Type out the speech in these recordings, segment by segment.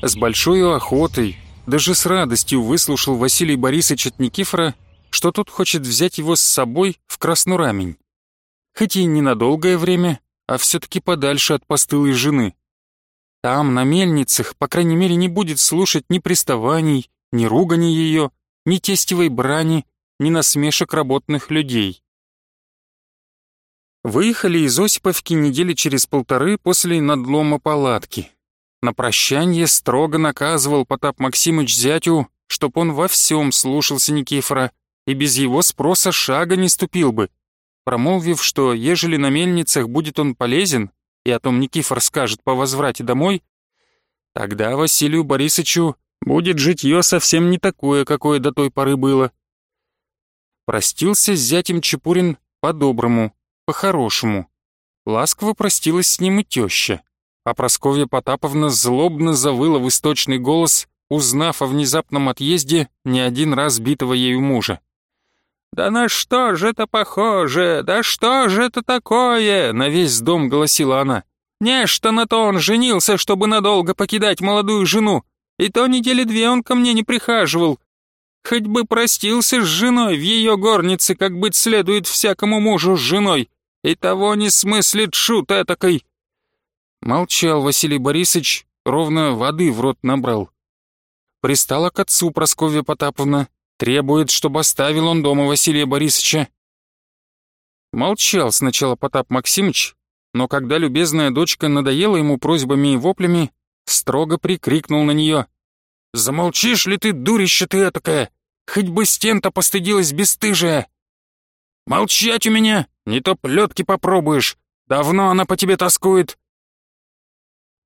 С большой охотой, даже с радостью выслушал Василий Борисович от Никифора, что тот хочет взять его с собой в Краснорамень. Хоть и ненадолгое время, а все-таки подальше от постылой жены. Там, на мельницах, по крайней мере, не будет слушать ни приставаний, ни ругани ее, ни тестевой брани, ни насмешек работных людей. Выехали из Осиповки недели через полторы после надлома палатки. На прощание строго наказывал Потап Максимыч зятю, чтоб он во всем слушался Никифора и без его спроса шага не ступил бы, промолвив, что ежели на мельницах будет он полезен, и о том Никифор скажет по возврате домой, тогда Василию Борисовичу будет житье совсем не такое, какое до той поры было. Простился с зятем Чепурин по-доброму, по-хорошему. Ласково простилась с ним и теща а Просковья Потаповна злобно завыла в источный голос, узнав о внезапном отъезде не один раз битого ею мужа. «Да на что же это похоже? Да что же это такое?» — на весь дом голосила она. «Нечто на то он женился, чтобы надолго покидать молодую жену, и то недели две он ко мне не прихаживал. Хоть бы простился с женой в ее горнице, как быть следует всякому мужу с женой, и того не смыслит шут этакой. Молчал Василий Борисович, ровно воды в рот набрал. Пристала к отцу Прасковья Потаповна, требует, чтобы оставил он дома Василия Борисовича. Молчал сначала Потап Максимыч, но когда любезная дочка надоела ему просьбами и воплями, строго прикрикнул на нее. «Замолчишь ли ты, дурище ты этакая? Хоть бы стен-то постыдилась бесстыжая!» «Молчать у меня, не то плетки попробуешь. Давно она по тебе тоскует.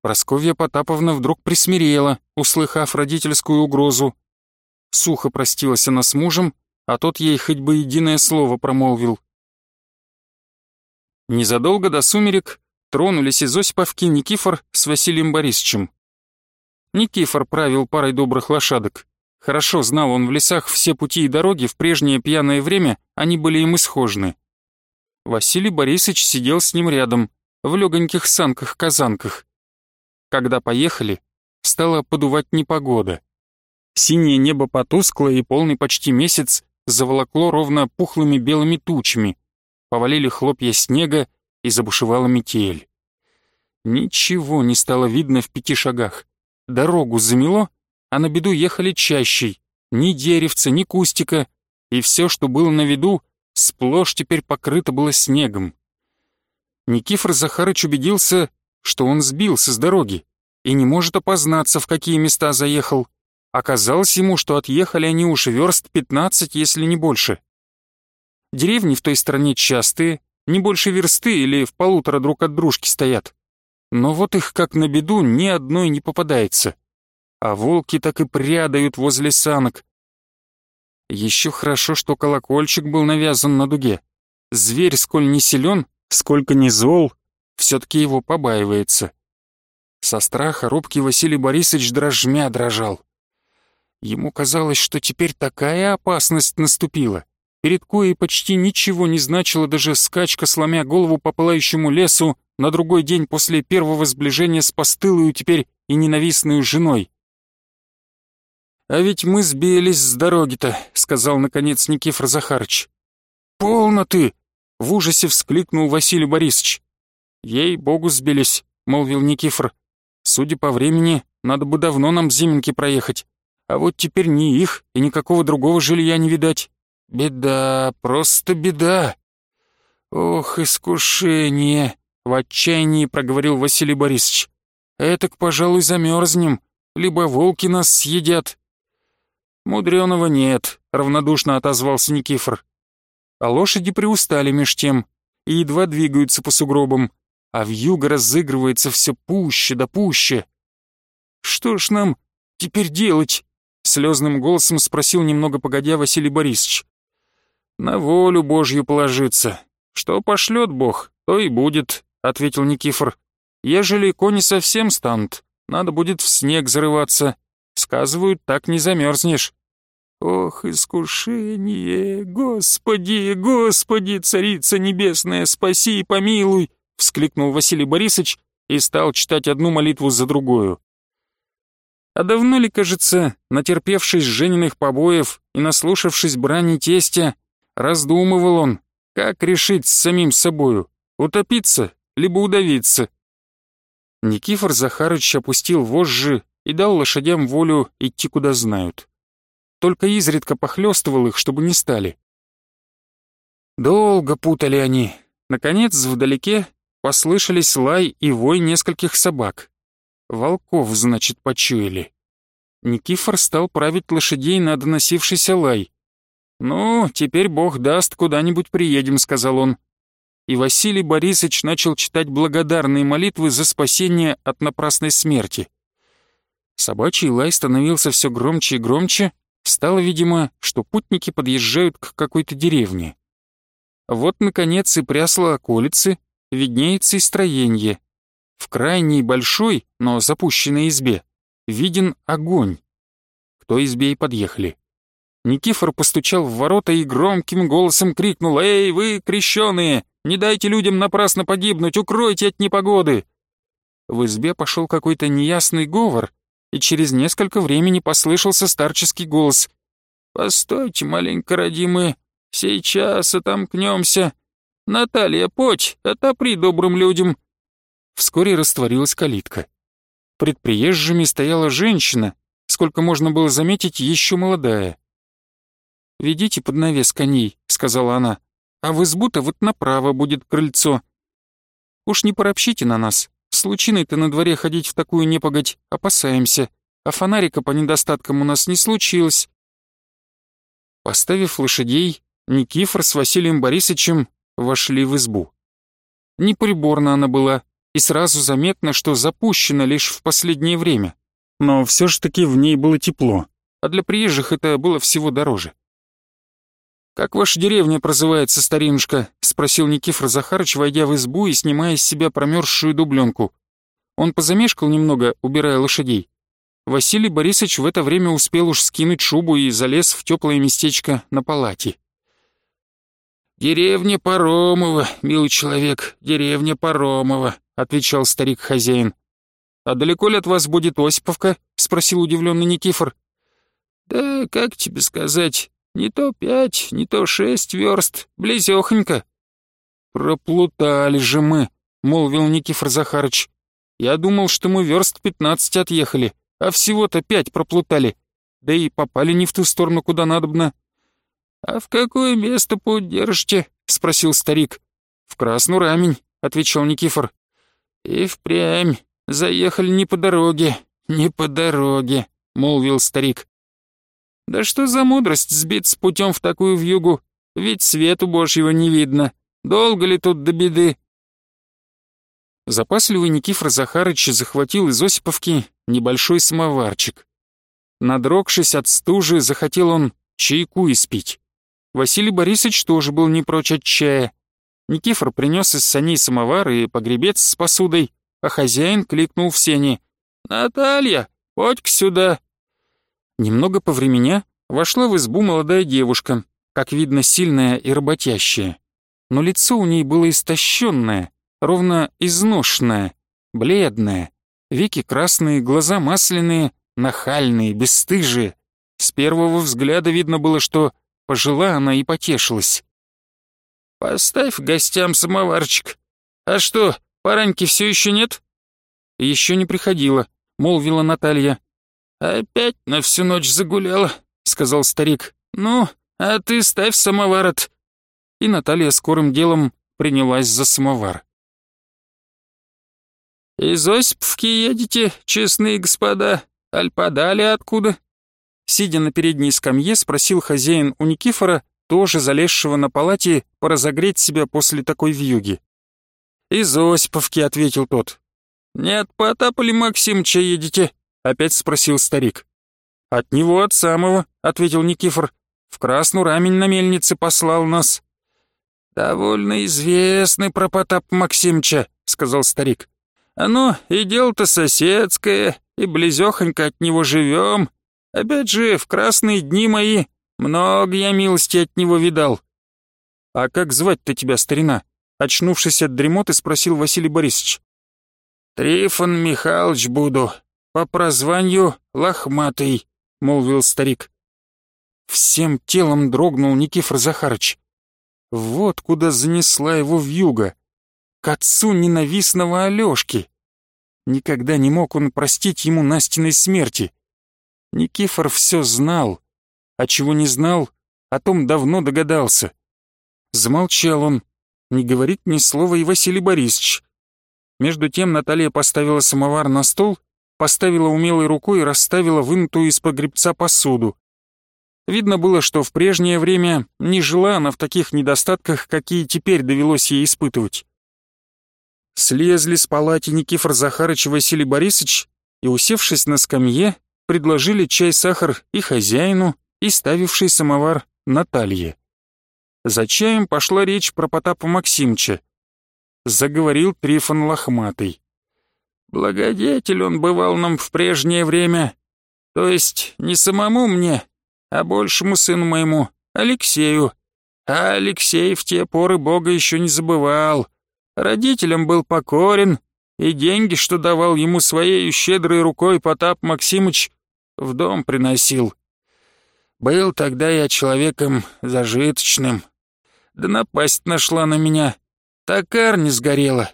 Просковья Потаповна вдруг присмирела, услыхав родительскую угрозу. Сухо простилась она с мужем, а тот ей хоть бы единое слово промолвил. Незадолго до сумерек тронулись из Осиповки Никифор с Василием Борисовичем. Никифор правил парой добрых лошадок. Хорошо знал он в лесах все пути и дороги, в прежнее пьяное время они были им исхожны. Василий Борисович сидел с ним рядом, в легоньких санках-казанках. Когда поехали, стала подувать непогода. Синее небо потускло, и полный почти месяц заволокло ровно пухлыми белыми тучами. Повалили хлопья снега, и забушевала метель. Ничего не стало видно в пяти шагах. Дорогу замело, а на беду ехали чащей. Ни деревца, ни кустика, и все, что было на виду, сплошь теперь покрыто было снегом. Никифор Захарыч убедился, что он сбился с дороги и не может опознаться, в какие места заехал. Оказалось ему, что отъехали они уж верст 15, если не больше. Деревни в той стороне частые, не больше версты или в полутора друг от дружки стоят. Но вот их, как на беду, ни одной не попадается. А волки так и прядают возле санок. Еще хорошо, что колокольчик был навязан на дуге. Зверь, сколь не силен, сколько не зол, все-таки его побаивается. Со страха робкий Василий Борисович дрожмя дрожал. Ему казалось, что теперь такая опасность наступила, перед коей почти ничего не значила даже скачка, сломя голову по пылающему лесу на другой день после первого сближения с постылою теперь и ненавистной женой. «А ведь мы сбились с дороги-то», — сказал наконец Никифор Захарыч. «Полно ты!» — в ужасе вскликнул Василий Борисович. «Ей-богу, сбились», — молвил Никифор. «Судя по времени, надо бы давно нам Зименки проехать. А вот теперь ни их и никакого другого жилья не видать. Беда, просто беда». «Ох, искушение!» — в отчаянии проговорил Василий Борисович. «Этак, пожалуй, замерзнем, либо волки нас съедят». «Мудреного нет», — равнодушно отозвался Никифор. А лошади приустали меж тем и едва двигаются по сугробам а вьюга разыгрывается все пуще да пуще. «Что ж нам теперь делать?» — слезным голосом спросил немного погодя Василий Борисович. «На волю Божью положиться. Что пошлет Бог, то и будет», — ответил Никифор. «Ежели кони совсем станут, надо будет в снег зарываться. Сказывают, так не замерзнешь». «Ох, искушение! Господи, Господи, Царица Небесная, спаси и помилуй!» — вскликнул Василий Борисович и стал читать одну молитву за другую. А давно ли, кажется, натерпевшись Жениных побоев и наслушавшись брани тестя, раздумывал он, как решить с самим собою, утопиться либо удавиться. Никифор Захарыч опустил вожжи и дал лошадям волю идти куда знают. Только изредка похлёстывал их, чтобы не стали. Долго путали они. Наконец, вдалеке послышались лай и вой нескольких собак. Волков, значит, почуяли. Никифор стал править лошадей на доносившийся лай. «Ну, теперь бог даст, куда-нибудь приедем», — сказал он. И Василий Борисович начал читать благодарные молитвы за спасение от напрасной смерти. Собачий лай становился все громче и громче, стало, видимо, что путники подъезжают к какой-то деревне. Вот, наконец, и прясло околицы, виднеется и строение. В крайней большой, но запущенной избе, виден огонь. К той избе и подъехали. Никифор постучал в ворота и громким голосом крикнул «Эй, вы, крещеные, не дайте людям напрасно погибнуть, укройте от непогоды!» В избе пошел какой-то неясный говор, и через несколько времени послышался старческий голос. «Постойте, маленько родимые, сейчас отомкнемся. Наталья, поть, отопри добрым людям». Вскоре растворилась калитка. Пред приезжими стояла женщина, сколько можно было заметить, еще молодая. «Ведите под навес коней», — сказала она, «а в избу-то вот направо будет крыльцо. Уж не поропщите на нас, с лучиной-то на дворе ходить в такую непогодь опасаемся, а фонарика по недостаткам у нас не случилось». Поставив лошадей, Никифор с Василием Борисовичем вошли в избу. Неприборна она была, и сразу заметно, что запущена лишь в последнее время. Но все же таки в ней было тепло, а для приезжих это было всего дороже. «Как ваша деревня прозывается, старинушка?» — спросил Никифор Захарыч, войдя в избу и снимая с себя промерзшую дубленку. Он позамешкал немного, убирая лошадей. Василий Борисович в это время успел уж скинуть шубу и залез в теплое местечко на палате. «Деревня Паромова, милый человек, деревня Паромова», — отвечал старик-хозяин. «А далеко ли от вас будет Осиповка?» — спросил удивленный Никифор. «Да как тебе сказать, не то пять, не то шесть верст, близёхонько». «Проплутали же мы», — молвил Никифор Захарыч. «Я думал, что мы верст пятнадцать отъехали, а всего-то пять проплутали, да и попали не в ту сторону, куда надобно». «А в какое место путь держите?» — спросил старик. «В Красную Рамень», — отвечал Никифор. «И впрямь, заехали не по дороге, не по дороге», — молвил старик. Да что за мудрость сбить с путем в такую вьюгу? Ведь свету божьего не видно. Долго ли тут до беды? Запасливый Никифор Захарыч захватил из Осиповки небольшой самоварчик. Надрогшись от стужи, захотел он чайку испить. Василий Борисович тоже был не прочь от чая. Никифор принес из саней самовар и погребец с посудой, а хозяин кликнул в сени. «Наталья, подь-ка сюда!» Немного повременя, вошла в избу молодая девушка, как видно, сильная и работящая. Но лицо у ней было истощенное, ровно изношенное, бледное, веки красные, глаза масляные, нахальные, бесстыжие. С первого взгляда видно было, что пожила она и потешилась. «Поставь гостям самоварчик. А что, параньки все еще нет?» «Еще не приходила», — молвила Наталья. «Опять на всю ночь загуляла», — сказал старик. «Ну, а ты ставь самовар от...» И Наталья скорым делом принялась за самовар. «Из Осиповки едете, честные господа? Аль подали откуда?» Сидя на передней скамье, спросил хозяин у Никифора, тоже залезшего на палате, поразогреть себя после такой вьюги. «Из Осиповки», — ответил тот. «Нет, Потапа ли едете?» Опять спросил старик. «От него, от самого», — ответил Никифор. «В красную рамень на мельнице послал нас». «Довольно известный про Потап Максимча», — сказал старик. «А ну, и дело-то соседское, и близёхонько от него живем. Опять же, в красные дни мои много я милости от него видал». «А как звать-то тебя, старина?» Очнувшись от дремоты, спросил Василий Борисович. «Трифон Михайлович буду», по прозванию Лохматый», — молвил старик. Всем телом дрогнул Никифор Захарыч. Вот куда занесла его вьюга. К отцу ненавистного Алёшки. Никогда не мог он простить ему Настиной смерти. Никифор все знал, а чего не знал, о том давно догадался. Замолчал он, не говорит ни слова и Василий Борисович. Между тем Наталья поставила самовар на стол, поставила умелой рукой и расставила вынутую из погребца посуду. Видно было, что в прежнее время не жила она в таких недостатках, какие теперь довелось ей испытывать. Слезли с палати Никифор Захарыч и Василий Борисович и, усевшись на скамье, предложили чай-сахар и хозяину, и ставивший самовар Наталье. За чаем пошла речь про Потапа Максимча. Заговорил Трифон Лохматый. «Благодетель он бывал нам в прежнее время, то есть не самому мне, а большему сыну моему, Алексею. А Алексей в те поры Бога еще не забывал. Родителям был покорен, и деньги, что давал ему своей щедрой рукой Потап Максимыч, в дом приносил. Был тогда я человеком зажиточным. Да напасть нашла на меня. Токар не сгорела.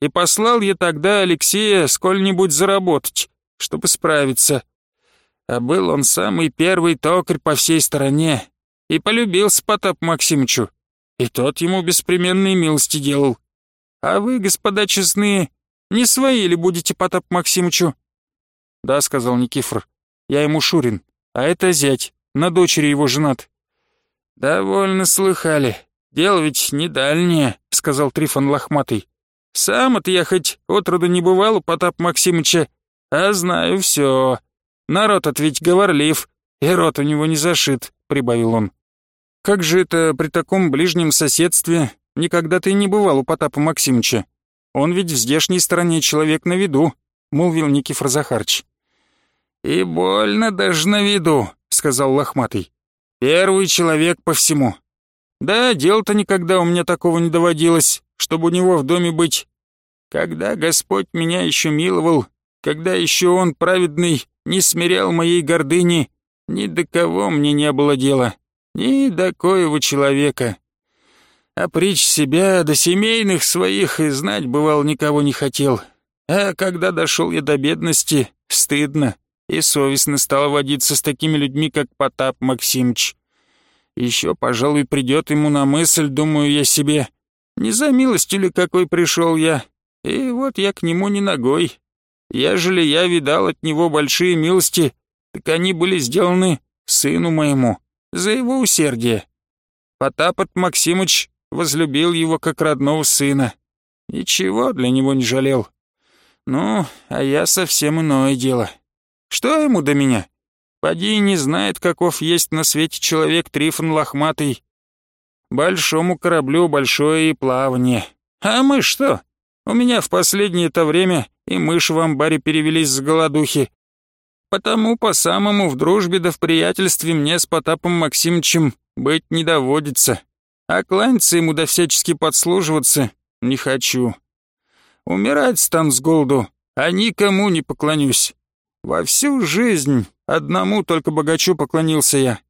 И послал я тогда Алексея сколь-нибудь заработать, чтобы справиться а был он самый первый токарь по всей стороне, и полюбился Потап Максимычу, и тот ему беспременные милости делал. А вы, господа честные, не свои ли будете Потап Максимычу?» «Да», — сказал Никифор, — «я ему Шурин, а это зять, на дочери его женат». «Довольно слыхали, дело ведь не дальнее», — сказал Трифон Лохматый. «Сам-то я хоть отроду не бывал у Потап Максимыча, а знаю все. Народ от ведь говорлив, и рот у него не зашит», — прибавил он. «Как же это при таком ближнем соседстве никогда ты не бывал у Потапа Максимовича? Он ведь в здешней стороне человек на виду», — молвил Никифор Захарч. «И больно даже на виду», — сказал Лохматый. «Первый человек по всему. Да, дел-то никогда у меня такого не доводилось, чтобы у него в доме быть. Когда Господь меня еще миловал, когда еще Он праведный не смирял моей гордыни, ни до кого мне не было дела, ни до коего человека. А притч себя до семейных своих и знать, бывал, никого не хотел. А когда дошел я до бедности, стыдно и совестно стало водиться с такими людьми, как Потап Максимыч. Еще, пожалуй, придет ему на мысль, думаю я себе, не за милостью ли какой пришел я, и вот я к нему не ногой, Ежели я видал от него большие милости, так они были сделаны сыну моему, за его усердие. Потапот Максимыч возлюбил его как родного сына. Ничего для него не жалел. Ну, а я совсем иное дело. Что ему до меня? Поди не знает, каков есть на свете человек Трифон Лохматый. Большому кораблю большое и плавание. А мы что? У меня в последнее-то время и мыши в амбаре перевелись с голодухи. Потому по самому в дружбе да в приятельстве мне с Потапом Максимовичем быть не доводится. А кланяться ему да всячески подслуживаться не хочу. Умирать стану с голоду, а никому не поклонюсь. Во всю жизнь одному только богачу поклонился я.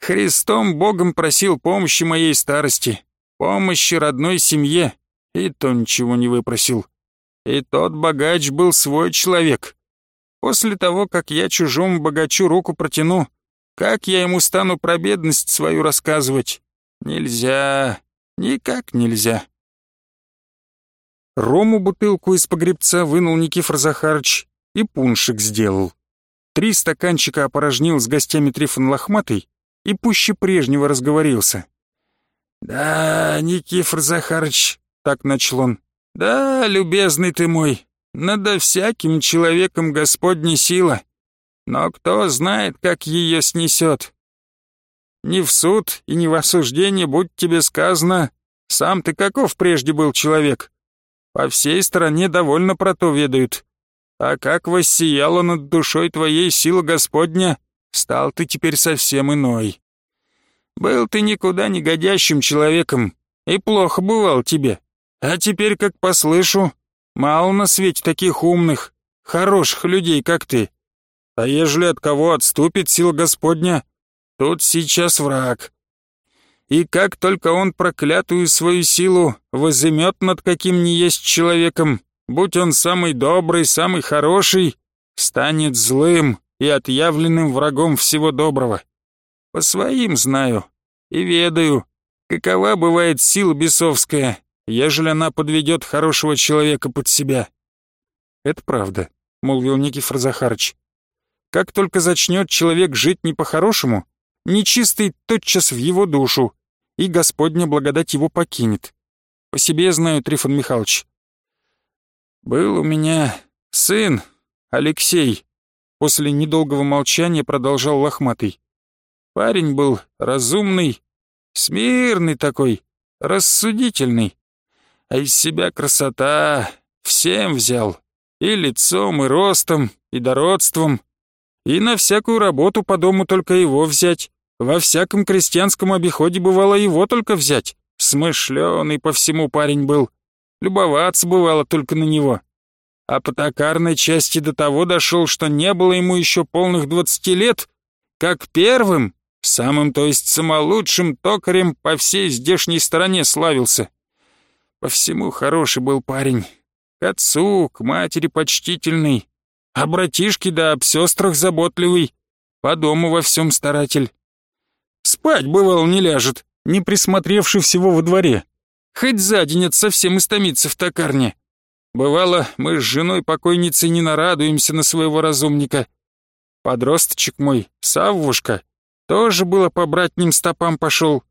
Христом Богом просил помощи моей старости, помощи родной семье, и то ничего не выпросил. И тот богач был свой человек. После того, как я чужому богачу руку протяну, как я ему стану про бедность свою рассказывать? Нельзя, никак нельзя. Рому бутылку из погребца вынул Никифор Захарыч и пуншик сделал. Три стаканчика опорожнил с гостями Трифон Лохматый и пуще прежнего разговорился. «Да, Никифор Захарыч», — так начал он, да, любезный ты мой, надо всяким человеком Господня сила, но кто знает, как ее снесет. Не в суд и не в осуждение, будь тебе сказано, сам ты каков прежде был человек. По всей стране довольно про то ведают. А как воссияла над душой твоей сила Господня, стал ты теперь совсем иной. Был ты никуда не годящим человеком, и плохо бывал тебе. А теперь, как послышу, мало на свете таких умных, хороших людей, как ты. А ежели от кого отступит сила Господня, тут сейчас враг. И как только он проклятую свою силу возымет над каким ни есть человеком, будь он самый добрый, самый хороший, станет злым и отъявленным врагом всего доброго. По своим знаю и ведаю, какова бывает сила бесовская, ежели она подведет хорошего человека под себя. Это правда, молвил Никифор Захарыч. Как только зачнет человек жить не по-хорошему, нечистый тотчас в его душу, и Господня благодать его покинет. По себе знаю, Трифон Михайлович. Был у меня сын, Алексей, после недолгого молчания продолжал Лохматый. Парень был разумный, смирный такой, рассудительный, а из себя красота всем взял, и лицом, и ростом, и дородством, и на всякую работу по дому только его взять. Во всяком крестьянском обиходе бывало его только взять. Смышленый по всему парень был. Любоваться бывало только на него. А по токарной части до того дошел, что не было ему еще полных двадцати лет, как первым, самым, то есть самолучшим токарем по всей здешней стороне славился. По всему хороший был парень. К отцу, к матери почтительный, а братишки да об сестрах заботливый, по дому во всем старатель. Спать, бывал, не ляжет, не присмотревший всего во дворе. Хоть за день от совсем истомиться в токарне. Бывало, мы с женой покойницей не нарадуемся на своего разумника. Подросточек мой, Саввушка, тоже было по братним стопам пошел.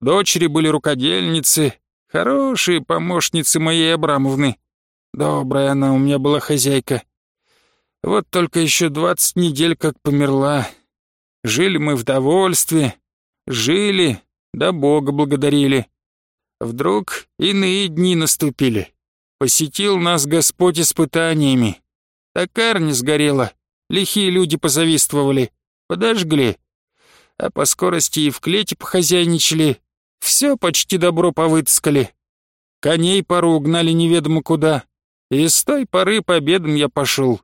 Дочери были рукодельницы, хорошие помощницы моей Абрамовны. Добрая она у меня была хозяйка. Вот только еще двадцать недель как померла. Жили мы в довольстве, жили, да Бога благодарили. Вдруг иные дни наступили. Посетил нас Господь испытаниями. Токарня сгорела, лихие люди позавистовали, подожгли. А по скорости и в клете похозяйничали, все почти добро повытаскали. Коней пару угнали неведомо куда, и с той поры по бедам я пошел.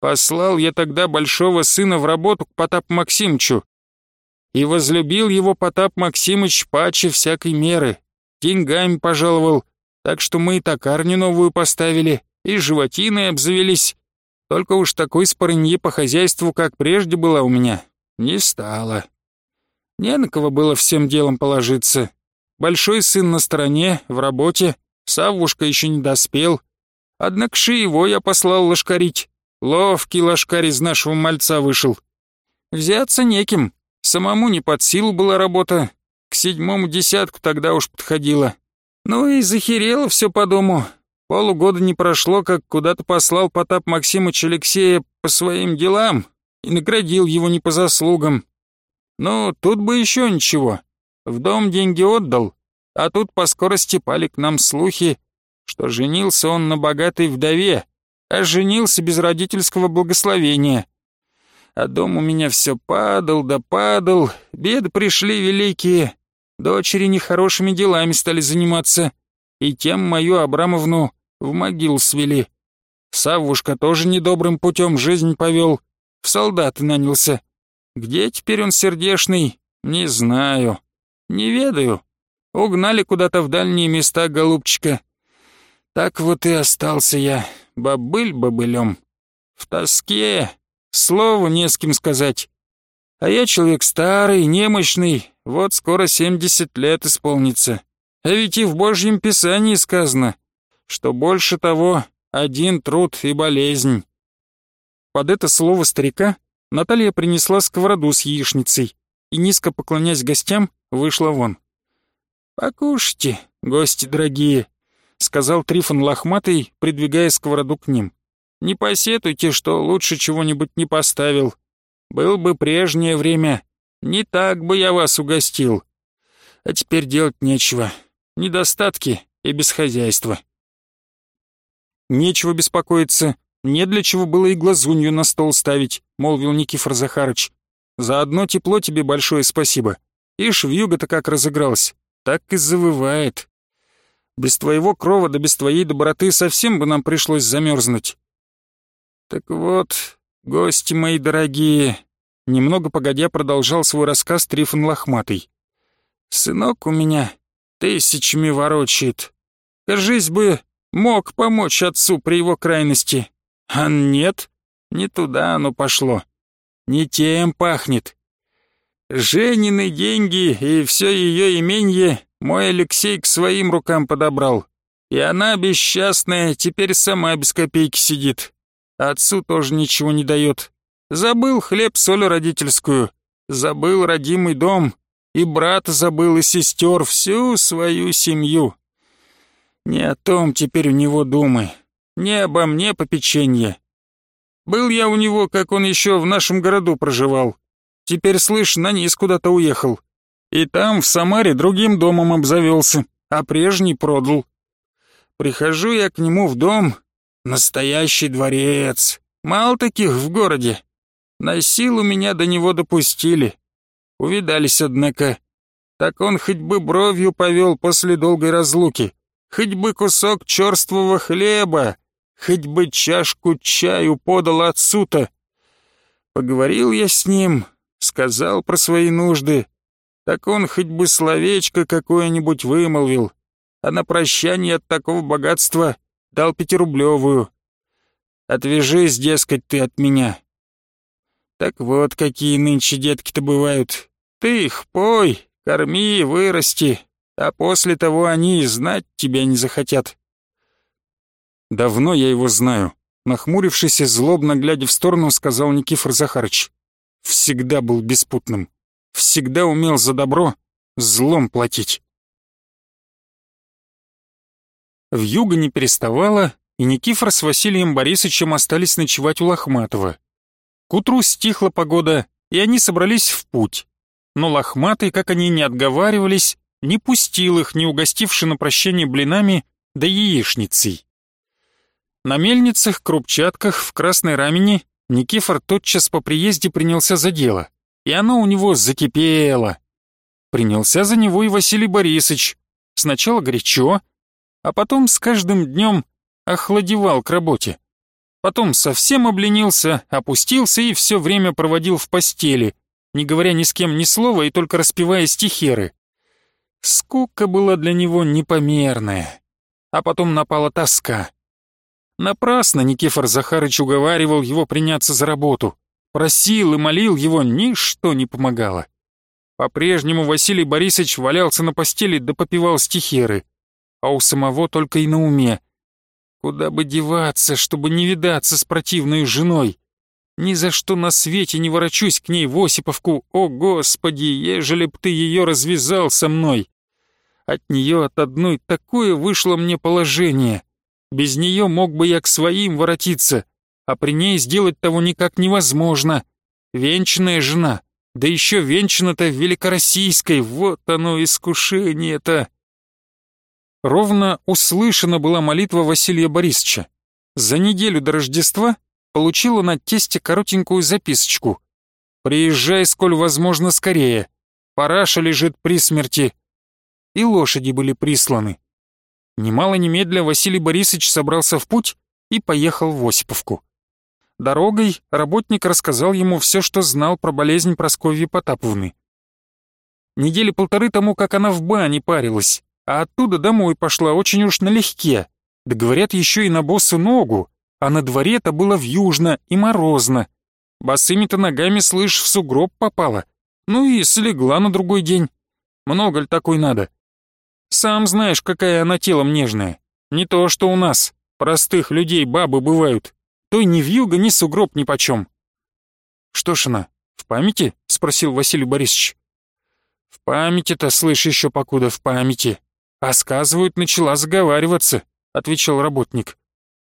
Послал я тогда большого сына в работу к Потапу Максимовичу. И возлюбил его Потап Максимыч паче всякой меры. Деньгами пожаловал, так что мы и токарню новую поставили, и животиной обзавелись. Только уж такой спорыньи по хозяйству, как прежде была у меня, не стало. Не на кого было всем делом положиться. Большой сын на стороне, в работе, Саввушка еще не доспел. Однако же его я послал лошкарить. Ловкий лошкарь из нашего мальца вышел. Взяться неким, самому не под силу была работа. К седьмому десятку тогда уж подходила. Ну и захерело все по дому. Полугода не прошло, как куда-то послал Потап Максимыч Алексея по своим делам и наградил его не по заслугам. Ну, тут бы еще ничего. В дом деньги отдал, а тут по скорости пали к нам слухи, что женился он на богатой вдове, а женился без родительского благословения. А дом у меня все падал да падал, беды пришли великие, дочери нехорошими делами стали заниматься, и тем мою Абрамовну в могил свели. Саввушка тоже недобрым путем жизнь повел, в солдаты нанялся. Где теперь он сердешный, не знаю, не ведаю. Угнали куда-то в дальние места голубчика. Так вот и остался я бобыль бобылем. В тоске, слову не с кем сказать. А я человек старый, немощный, вот скоро семьдесят лет исполнится. А ведь и в Божьем Писании сказано, что больше того один труд и болезнь. Под это слово старика Наталья принесла сковороду с яичницей и, низко поклонясь гостям, вышла вон. «Покушайте, гости дорогие», — сказал Трифон лохматый, придвигая сковороду к ним. «Не посетуйте, что лучше чего-нибудь не поставил. Был бы прежнее время, не так бы я вас угостил. А теперь делать нечего. Недостатки и без хозяйства». «Нечего беспокоиться, не для чего было и глазунью на стол ставить», — молвил Никифор Захарыч. «За одно тепло тебе большое спасибо. Ишь, вьюга-то как разыгралась, так и завывает». Без твоего крова да без твоей доброты совсем бы нам пришлось замерзнуть. Так вот, гости мои дорогие, немного погодя продолжал свой рассказ Трифон Лохматый. Сынок у меня тысячами ворочает. Кажись бы, мог помочь отцу при его крайности. А нет, не туда оно пошло. Не тем пахнет. Женины деньги и все ее именье мой Алексей к своим рукам подобрал. И она, бесчастная, теперь сама без копейки сидит. Отцу тоже ничего не дает. Забыл хлеб, соль родительскую. Забыл родимый дом. И брата забыл, и сестер, всю свою семью. Не о том теперь у него думы. Не обо мне попеченье. Был я у него, как он еще в нашем городу проживал. Теперь, слышь, на низ куда-то уехал. И там, в Самаре, другим домом обзавелся, а прежний продал. Прихожу я к нему в дом, настоящий дворец. Мало таких в городе. На силу меня до него допустили. Увидались, однако. Так он хоть бы бровью повел после долгой разлуки, хоть бы кусок черствого хлеба, хоть бы чашку чаю подал отцу-то. Поговорил я с ним, сказал про свои нужды, так он хоть бы словечко какое-нибудь вымолвил, а на прощание от такого богатства дал пятирублевую. Отвяжись, дескать, ты от меня. Так вот, какие нынче детки-то бывают. Ты их пой, корми, вырасти, а после того они и знать тебя не захотят. Давно я его знаю, нахмурившись и злобно глядя в сторону, сказал Никифор Захарыч всегда был беспутным, всегда умел за добро злом платить. В юго не переставало, и Никифор с Василием Борисовичем остались ночевать у Лохматова. К утру стихла погода, и они собрались в путь. Но Лохматый, как они не отговаривались, не пустил их, не угостивши на прощание блинами да яичницей. На мельницах, крупчатках, в красной рамени Никифор тотчас по приезде принялся за дело, и оно у него закипело. Принялся за него и Василий Борисович. Сначала горячо, а потом с каждым днем охладевал к работе. Потом совсем обленился, опустился и все время проводил в постели, не говоря ни с кем ни слова и только распевая стихеры. Скука была для него непомерная. А потом напала тоска. Напрасно Никифор Захарыч уговаривал его приняться за работу. Просил и молил его, ничто не помогало. По-прежнему Василий Борисович валялся на постели да попивал стихеры, а у самого только и на уме. Куда бы деваться, чтобы не видаться с противной женой? Ни за что на свете не ворочусь к ней в Осиповку, о господи, ежели б ты ее развязал со мной. От нее от одной такое вышло мне положение — без нее мог бы я к своим воротиться, а при ней сделать того никак невозможно. Венчанная жена, да еще венчана-то великороссийской, вот оно искушение-то. Ровно услышана была молитва Василия Борисовича. За неделю до Рождества получила на тесте коротенькую записочку. «Приезжай, сколь возможно, скорее. Параша лежит при смерти». И лошади были присланы. Немало немедля Василий Борисович собрался в путь и поехал в Осиповку. Дорогой работник рассказал ему все, что знал про болезнь Прасковьи Потаповны. Недели полторы тому, как она в бане парилась, а оттуда домой пошла очень уж налегке. Да говорят, еще и на босу ногу, а на дворе-то было вьюжно и морозно. Босыми-то ногами, слышь, в сугроб попала. Ну и слегла на другой день. Много ли такой надо? Сам знаешь, какая она телом нежная. Не то, что у нас, простых людей бабы бывают. Той ни вьюга, ни сугроб нипочем. Что ж она, в памяти? Спросил Василий Борисович. В памяти-то, слышь, еще покуда в памяти. А сказывают, начала заговариваться, отвечал работник.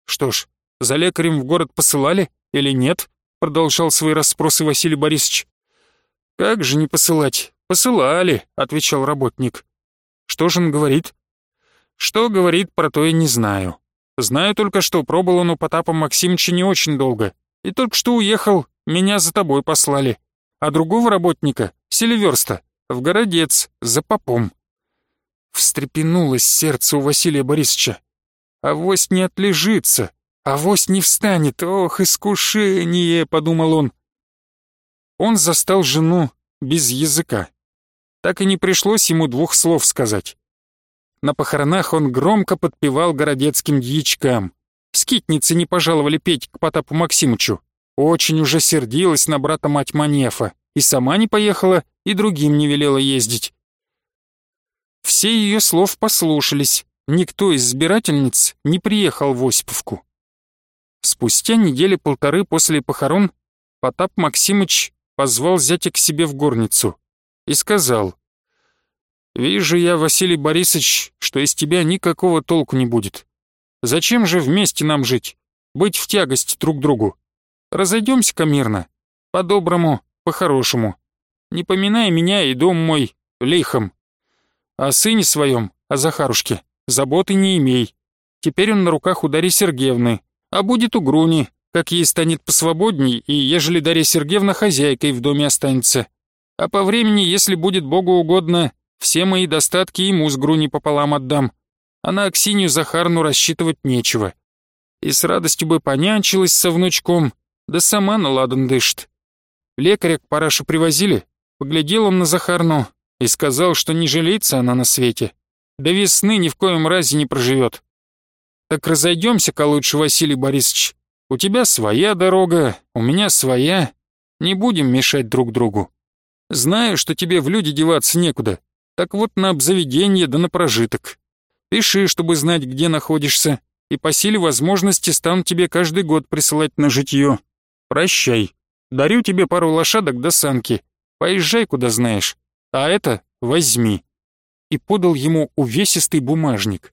Что ж, за лекарем в город посылали или нет? Продолжал свои расспросы Василий Борисович. Как же не посылать? Посылали, отвечал работник. Что же он говорит? Что говорит, про то я не знаю. Знаю только, что пробыл он у Потапа Максимовича не очень долго. И только что уехал, меня за тобой послали. А другого работника, Селиверста, в городец, за попом. Встрепенулось сердце у Василия Борисовича. Авось не отлежится, Авось не встанет, ох, искушение, подумал он. Он застал жену без языка. Так и не пришлось ему двух слов сказать. На похоронах он громко подпевал городецким дьячкам. Скитницы не пожаловали петь к Потапу Максимычу. Очень уже сердилась на брата мать Манефа. И сама не поехала, и другим не велела ездить. Все ее слов послушались. Никто из избирательниц не приехал в Осиповку. Спустя недели полторы после похорон Потап Максимыч позвал зятя к себе в горницу и сказал, «Вижу я, Василий Борисович, что из тебя никакого толку не будет. Зачем же вместе нам жить, быть в тягость друг другу? Разойдемся-ка мирно, по-доброму, по-хорошему. Не поминай меня и дом мой лихом. О сыне своем, о Захарушке, заботы не имей. Теперь он на руках у Дарьи Сергеевны, а будет у Груни, как ей станет посвободней, и ежели Дарья Сергеевна хозяйкой в доме останется. А по времени, если будет Богу угодно, все мои достатки ему с Груни пополам отдам, а на Аксинью Захарну рассчитывать нечего. И с радостью бы понянчилась со внучком, да сама на ладан дышит. Лекаря к параше привозили, поглядел он на Захарну и сказал, что не жалеется она на свете. До весны ни в коем разе не проживет. Так разойдемся-ка лучше, Василий Борисович. У тебя своя дорога, у меня своя. Не будем мешать друг другу. Знаю, что тебе в люди деваться некуда. Так вот на обзаведение да на прожиток. Пиши, чтобы знать, где находишься, и по силе возможности стану тебе каждый год присылать на житье. Прощай. Дарю тебе пару лошадок до санки. Поезжай, куда знаешь. А это возьми». И подал ему увесистый бумажник.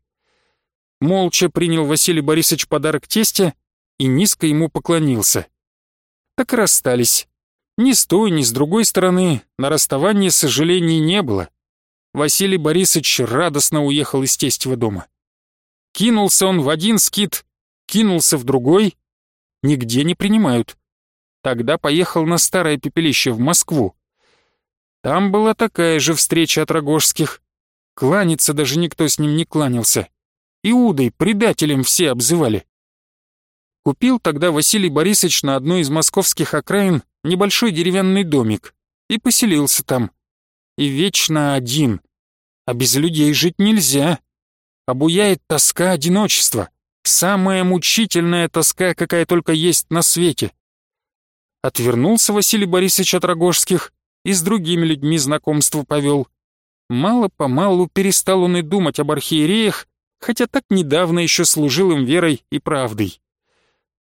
Молча принял Василий Борисович подарок тестя и низко ему поклонился. Так расстались. Ни с той, ни с другой стороны на расставание сожалений не было. Василий Борисович радостно уехал из тестего дома. Кинулся он в один скит, кинулся в другой. Нигде не принимают. Тогда поехал на старое пепелище в Москву. Там была такая же встреча от Рогожских. Кланяться даже никто с ним не кланялся. Иудой, предателем все обзывали. Купил тогда Василий Борисович на одной из московских окраин небольшой деревянный домик и поселился там. И вечно один. А без людей жить нельзя. Обуяет тоска одиночества. Самая мучительная тоска, какая только есть на свете. Отвернулся Василий Борисович от Рогожских и с другими людьми знакомство повел. Мало-помалу перестал он и думать об архиереях, хотя так недавно еще служил им верой и правдой.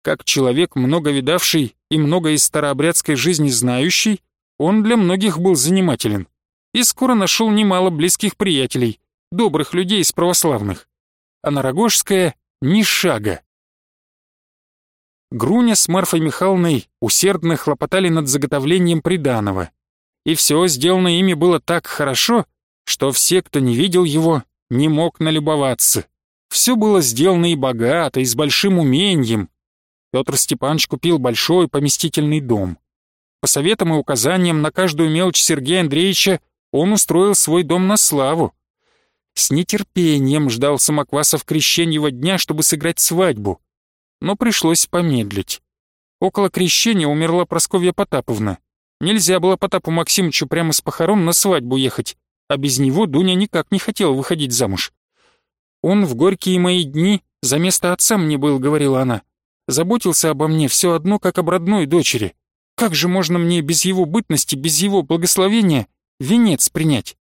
Как человек, много видавший и много из старообрядской жизни знающий, он для многих был занимателен и скоро нашел немало близких приятелей, добрых людей из православных. А на Рогожское — ни шага. Груня с Марфой Михайловной усердно хлопотали над заготовлением приданого. И все сделано ими было так хорошо, что все, кто не видел его, не мог налюбоваться. Все было сделано и богато, и с большим умением. Петр Степанович купил большой поместительный дом. По советам и указаниям на каждую мелочь Сергея Андреевича он устроил свой дом на славу. С нетерпением ждал Самоквасов крещеньего дня, чтобы сыграть свадьбу но пришлось помедлить. Около крещения умерла Просковья Потаповна. Нельзя было Потапу Максимовичу прямо с похорон на свадьбу ехать, а без него Дуня никак не хотела выходить замуж. «Он в горькие мои дни за место отца мне был», — говорила она. «Заботился обо мне все одно, как об родной дочери. Как же можно мне без его бытности, без его благословения венец принять?»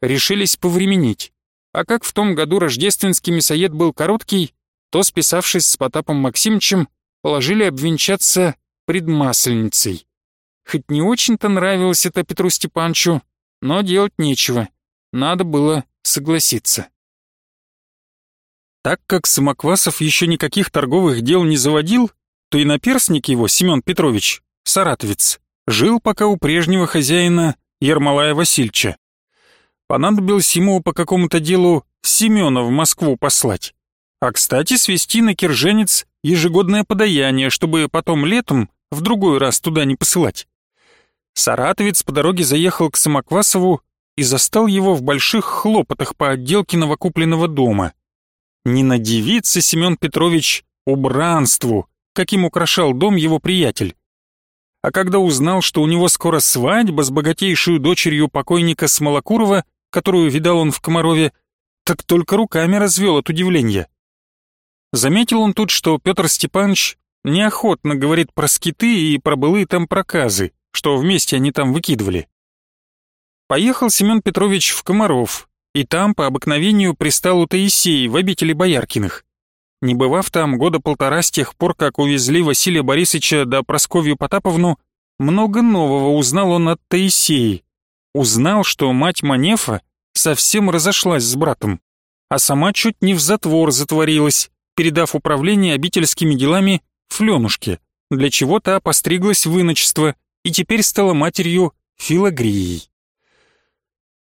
Решились повременить. А как в том году рождественский мясоед был короткий, то, списавшись с Потапом Максимовичем, положили обвенчаться предмасленицей. Хоть не очень-то нравилось это Петру Степанчу, но делать нечего, надо было согласиться. Так как Самоквасов еще никаких торговых дел не заводил, то и наперсник его, Семен Петрович, саратовец, жил пока у прежнего хозяина Ермолая Васильча. Понадобилось ему по какому-то делу Семена в Москву послать. А, кстати, свести на Кирженец ежегодное подаяние, чтобы потом летом в другой раз туда не посылать. Саратовец по дороге заехал к Самоквасову и застал его в больших хлопотах по отделке новокупленного дома. Не надевится Семен Петрович убранству, каким украшал дом его приятель. А когда узнал, что у него скоро свадьба с богатейшую дочерью покойника Смолокурова, которую видал он в Комарове, так только руками развел от удивления. Заметил он тут, что Петр Степанович неохотно говорит про скиты и про былые там проказы, что вместе они там выкидывали. Поехал Семен Петрович в Комаров, и там по обыкновению пристал у Таисеи в обители Бояркиных. Не бывав там года полтора с тех пор, как увезли Василия Борисовича да Просковью Потаповну, много нового узнал он от Таисеи. Узнал, что мать Манефа совсем разошлась с братом, а сама чуть не в затвор затворилась, передав управление обительскими делами Фленушке, для чего та постриглась в иночество и теперь стала матерью Филагрией.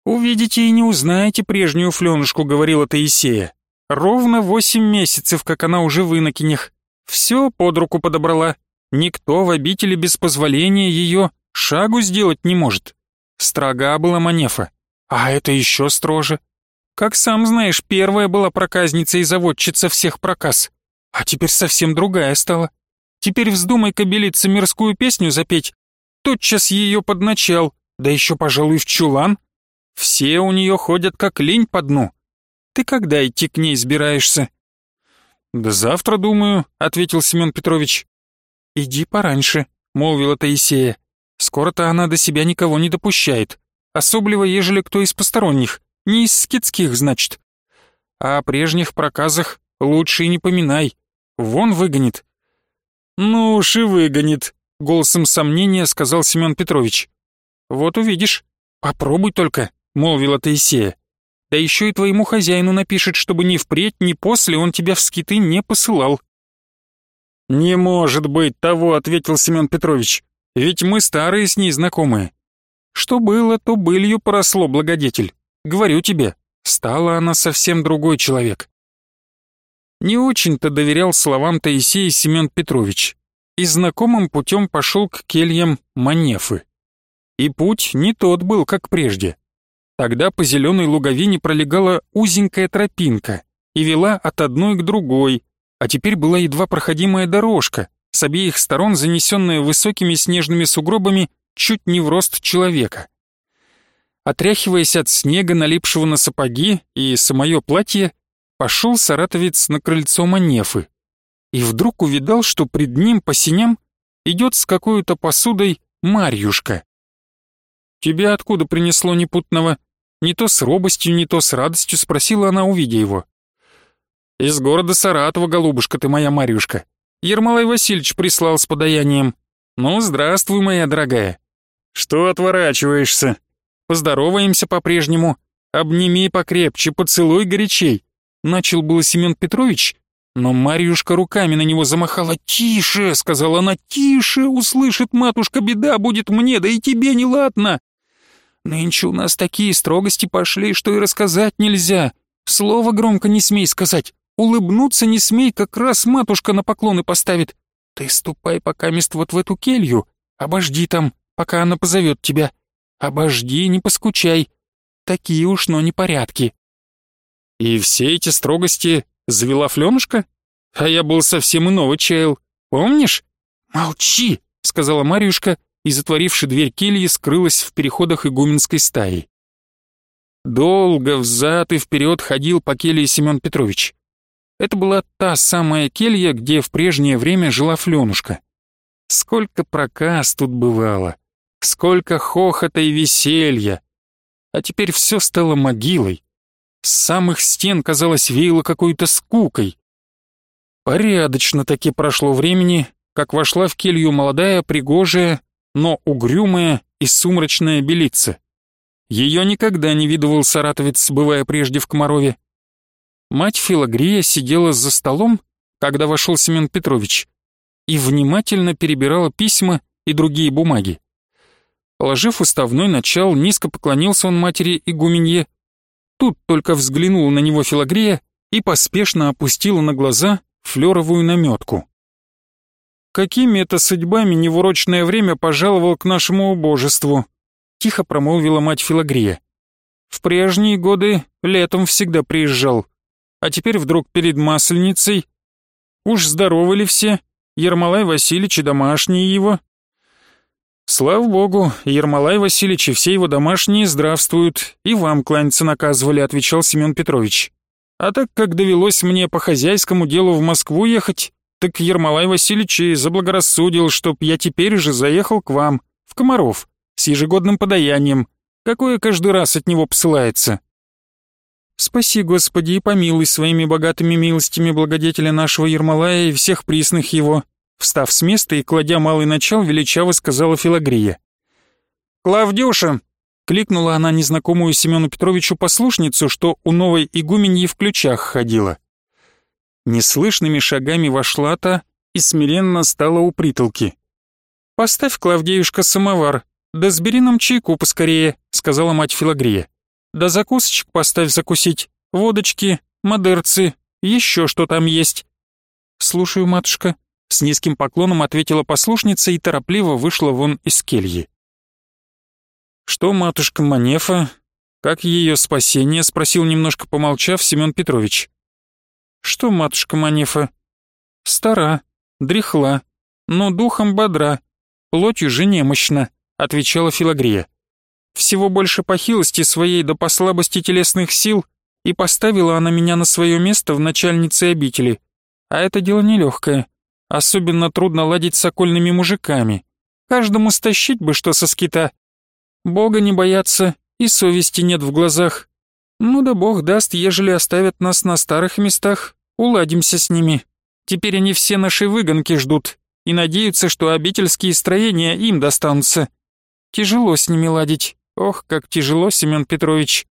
«Увидите и не узнаете прежнюю Фленушку», — говорила Таисея. «Ровно восемь месяцев, как она уже в инокинях. Все под руку подобрала. Никто в обители без позволения ее шагу сделать не может. Строга была Манефа. А это еще строже. Как сам знаешь, первая была проказница и заводчица всех проказ. А теперь совсем другая стала. Теперь вздумай кобелиться мирскую песню запеть. Тотчас ее подначал, да еще, пожалуй, в чулан. Все у нее ходят как лень по дну. Ты когда идти к ней собираешься?» «Да завтра, думаю», — ответил Семен Петрович. «Иди пораньше», — молвила Таисея. «Скоро-то она до себя никого не допущает, особливо, ежели кто из посторонних, не из скидских, значит. А о прежних проказах лучше и не поминай, вон выгонит». «Ну уж и выгонит», — голосом сомнения сказал Семен Петрович. «Вот увидишь, попробуй только», — молвила Таисея. «Да еще и твоему хозяину напишет, чтобы ни впредь, ни после он тебя в скиты не посылал». «Не может быть того», — ответил Семен Петрович. «Ведь мы старые с ней знакомые». «Что было, то былью поросло, благодетель. Говорю тебе, стала она совсем другой человек». Не очень-то доверял словам Таисеи Семен Петрович и знакомым путем пошел к кельям Манефы. И путь не тот был, как прежде. Тогда по зеленой луговине пролегала узенькая тропинка и вела от одной к другой, а теперь была едва проходимая дорожка, с обеих сторон занесенная высокими снежными сугробами чуть не в рост человека. Отряхиваясь от снега, налипшего на сапоги и самое платье, пошел саратовец на крыльцо Манефы и вдруг увидал, что пред ним по синям идет с какой-то посудой Марьюшка. «Тебя откуда принесло непутного?» Не то с робостью, не то с радостью спросила она, увидя его. «Из города Саратова, голубушка ты моя Марьюшка. Ермолай Васильевич прислал с подаянием. Ну, здравствуй, моя дорогая. Что отворачиваешься? Поздороваемся по-прежнему. Обними покрепче, поцелуй горячей». Начал было Семен Петрович, но Марьюшка руками на него замахала. «Тише!» — сказала она. «Тише! Услышит матушка, беда будет мне, да и тебе неладно!» Нынче у нас такие строгости пошли, что и рассказать нельзя. Слово громко не смей сказать. Улыбнуться не смей, как раз матушка на поклоны поставит. Ты ступай пока мест вот в эту келью. Обожди там, пока она позовет тебя. Обожди, не поскучай. Такие уж, но не порядки. И все эти строгости завела Флёнушка? А я был совсем иного чаял. Помнишь? Молчи, сказала Марьюшка и, затворивши дверь кельи, скрылась в переходах игуменской стаи. Долго взад и вперед ходил по келье Семен Петрович. Это была та самая келья, где в прежнее время жила Фленушка. Сколько проказ тут бывало, сколько хохота и веселья. А теперь все стало могилой. С самых стен, казалось, веяло какой-то скукой. Порядочно таки прошло времени, как вошла в келью молодая, пригожая, но угрюмая и сумрачная белица. Ее никогда не видывал саратовец, бывая прежде в Комарове. Мать Филагрия сидела за столом, когда вошел Семен Петрович, и внимательно перебирала письма и другие бумаги. Положив уставной начал, низко поклонился он матери игуменье. Тут только взглянул на него Филагрия и поспешно опустила на глаза флеровую наметку. «Какими это судьбами невурочное время пожаловал к нашему убожеству?» — тихо промолвила мать Филагрия. «В прежние годы летом всегда приезжал, а теперь вдруг перед Масленицей...» Уж здоровы ли все? Ермолай Васильевич и домашние его?» «Слава богу, Ермолай Васильевич и все его домашние здравствуют, и вам кланяться наказывали», — отвечал Семен Петрович. «А так как довелось мне по хозяйскому делу в Москву ехать, так Ермолай Васильевич и заблагорассудил, чтоб я теперь же заехал к вам, в Комаров, с ежегодным подаянием, какое каждый раз от него посылается». «Спаси, Господи, и помилуй своими богатыми милостями благодетеля нашего Ермолая и всех присных его», Встав с места и кладя малый начал, величаво сказала Филагрия. «Клавдюша!» — кликнула она незнакомую Семену Петровичу послушницу, что у новой игуменьи в ключах ходила. Неслышными шагами вошла та и смиренно стала у притолки. «Поставь, Клавдеюшка, самовар, да сбери нам чайку поскорее», — сказала мать Филагрия. «Да закусочек поставь закусить, водочки, модерцы, еще что там есть». «Слушаю, матушка», с низким поклоном ответила послушница и торопливо вышла вон из кельи. «Что, матушка Манефа? Как ее спасение?» — спросил немножко помолчав Семен Петрович. «Что, матушка Манефа?» «Стара, дряхла, но духом бодра, плотью же немощна», — отвечала Филагрия. «Всего больше по хилости своей да по слабости телесных сил, и поставила она меня на свое место в начальнице обители. А это дело нелегкое. Особенно трудно ладить с окольными мужиками. Каждому стащить бы что со скита. Бога не бояться и совести нет в глазах. Ну да бог даст, ежели оставят нас на старых местах, уладимся с ними. Теперь они все наши выгонки ждут и надеются, что обительские строения им достанутся. Тяжело с ними ладить. Ох, как тяжело, Семен Петрович.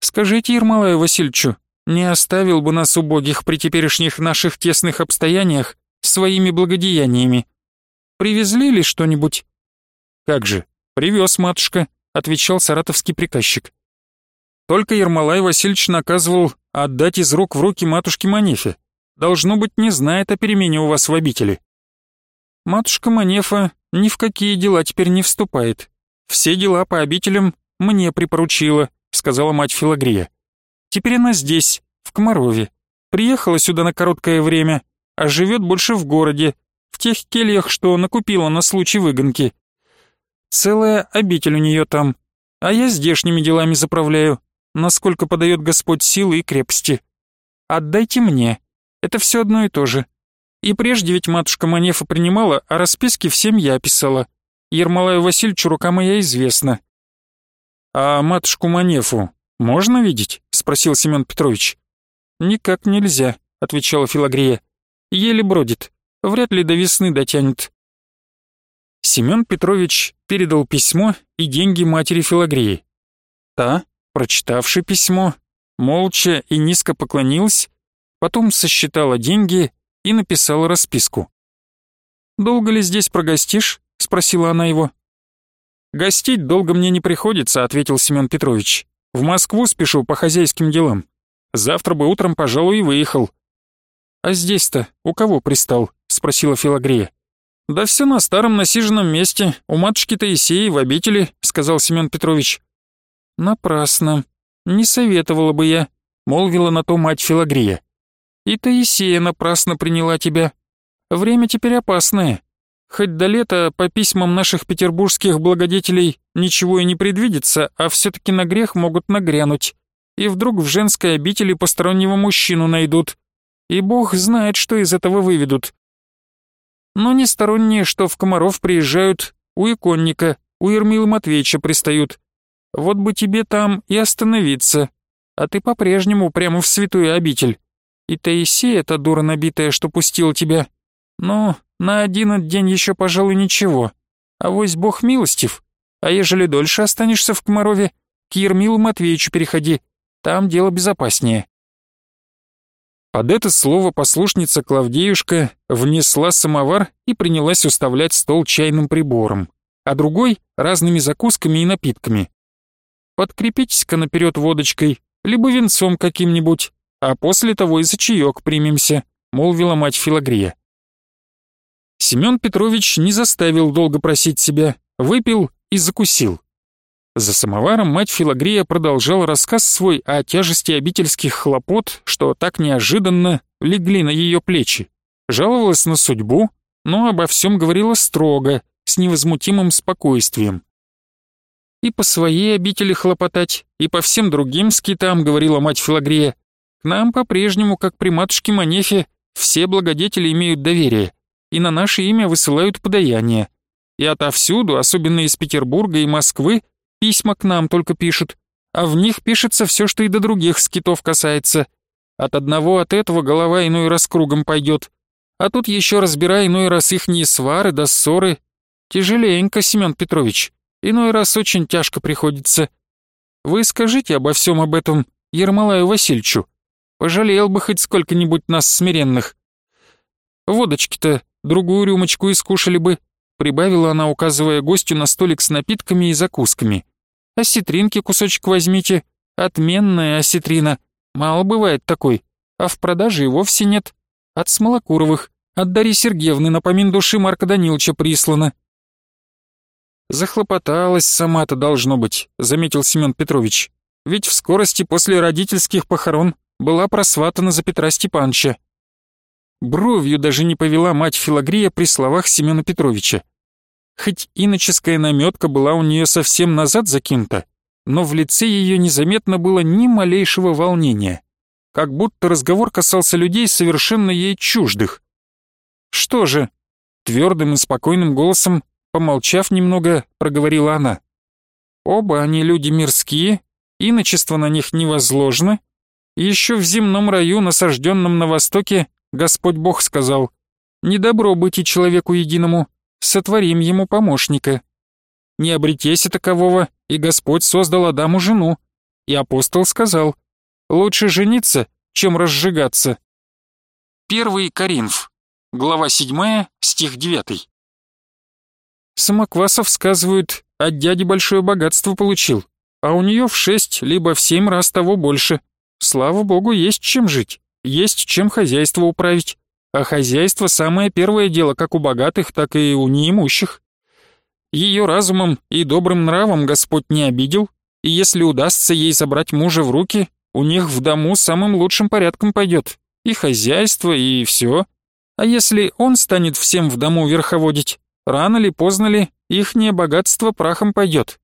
Скажите Ермолаю Васильевичу, не оставил бы нас убогих при теперешних наших тесных обстояниях своими благодеяниями. Привезли ли что-нибудь?» «Как же, привез, матушка», — отвечал саратовский приказчик. «Только Ермолай Васильевич наказывал отдать из рук в руки матушке Манефе. Должно быть, не знает о перемене у вас в обители». «Матушка Манефа ни в какие дела теперь не вступает. Все дела по обителям мне припоручила», — сказала мать Филагрия. Теперь она здесь, в Комарове. Приехала сюда на короткое время, а живет больше в городе, в тех кельях, что накупила на случай выгонки. Целая обитель у нее там, а я здешними делами заправляю, насколько подает Господь силы и крепости. Отдайте мне, это все одно и то же. И прежде ведь матушка Манефа принимала, а расписки всем я писала. Ермолаю Васильевичу рука моя известна. А матушку Манефу можно видеть? Спросил Семен Петрович. «Никак нельзя», — отвечала Филагрия. «Еле бродит. Вряд ли до весны дотянет». Семен Петрович передал письмо и деньги матери Филагрии. Та, прочитавши письмо, молча и низко поклонилась, потом сосчитала деньги и написала расписку. «Долго ли здесь прогостишь?» — спросила она его. «Гостить долго мне не приходится», — ответил Семен Петрович. В Москву спешу по хозяйским делам. Завтра бы утром, пожалуй, и выехал». «А здесь-то у кого пристал?» — спросила Филагрия. «Да все на старом насиженном месте, у матушки Таисеи в обители», — сказал Семен Петрович. «Напрасно. Не советовала бы я», — молвила на то мать Филагрия. «И Таисея напрасно приняла тебя. Время теперь опасное. Хоть до лета по письмам наших петербургских благодетелей ничего и не предвидится, а все-таки на грех могут нагрянуть. И вдруг в женской обители постороннего мужчину найдут. И бог знает, что из этого выведут. Но не сторонние, что в Комаров приезжают, у иконника, у Ермилы Матвеевича пристают. Вот бы тебе там и остановиться, а ты по-прежнему прямо в святую обитель. И Таисея, эта дура набитая, что пустила тебя. Ну, на один день еще, пожалуй, ничего. А вось бог милостив. А ежели дольше останешься в Комарове, к Ермилу Матвеевичу переходи. Там дело безопаснее». Под это слово послушница Клавдеюшка внесла самовар и принялась уставлять стол чайным прибором, а другой — разными закусками и напитками. «Подкрепитесь-ка наперед водочкой, либо венцом каким-нибудь, а после того и за чаек примемся», — молвила мать Филагрия. Семен Петрович не заставил долго просить себя, выпил и закусил. За самоваром мать Филагрия продолжала рассказ свой о тяжести обительских хлопот, что так неожиданно легли на ее плечи. Жаловалась на судьбу, но обо всем говорила строго, с невозмутимым спокойствием. И по своей обители хлопотать, и по всем другим скитам, говорила мать Филагрия. К нам по-прежнему, как при матушке Манефе, все благодетели имеют доверие, и на наше имя высылают подаяние. И отовсюду, особенно из Петербурга и Москвы, Письма к нам только пишут, а в них пишется все, что и до других скитов касается. От одного от этого голова иной раз кругом пойдет. А тут еще разбирай иной раз ихние свары да ссоры. Тяжеленько, Семен Петрович. Иной раз очень тяжко приходится. Вы скажите обо всем об этом Ермолаю Васильевичу. Пожалел бы хоть сколько-нибудь нас смиренных. Водочки-то другую рюмочку искушали бы, Прибавила она, указывая гостю на столик с напитками и закусками. «Осетринки кусочек возьмите. Отменная осетрина. Мало бывает такой. А в продаже и вовсе нет. От Смолокуровых. От Дарьи Сергеевны напомин души Марка Даниловича прислано». «Захлопоталась сама-то, должно быть», — заметил Семен Петрович. «Ведь в скорости после родительских похорон была просватана за Петра Степановича. Бровью даже не повела мать Филагрия при словах Семена Петровича. Хоть иноческая наметка была у нее совсем назад закинута, но в лице ее незаметно было ни малейшего волнения, как будто разговор касался людей совершенно ей чуждых. «Что же?» — твердым и спокойным голосом, помолчав немного, проговорила она. «Оба они люди мирские, иночество на них не возложено, еще в земном раю, насажденном на востоке, Господь Бог сказал, «Не добро быть и человеку единому, сотворим ему помощника». Не обретеся такового, и Господь создал Адаму жену. И апостол сказал, «Лучше жениться, чем разжигаться». Первый Коринф, глава 7, стих 9. Самоквасов, сказывают, от дяди большое богатство получил, а у нее в шесть либо в семь раз того больше. Слава богу, есть чем жить есть чем хозяйство управить. А хозяйство самое первое дело как у богатых, так и у неимущих. Ее разумом и добрым нравом Господь не обидел, и если удастся ей забрать мужа в руки, у них в дому самым лучшим порядком пойдет. И хозяйство, и все. А если он станет всем в дому верховодить, рано ли, поздно ли, ихнее богатство прахом пойдет.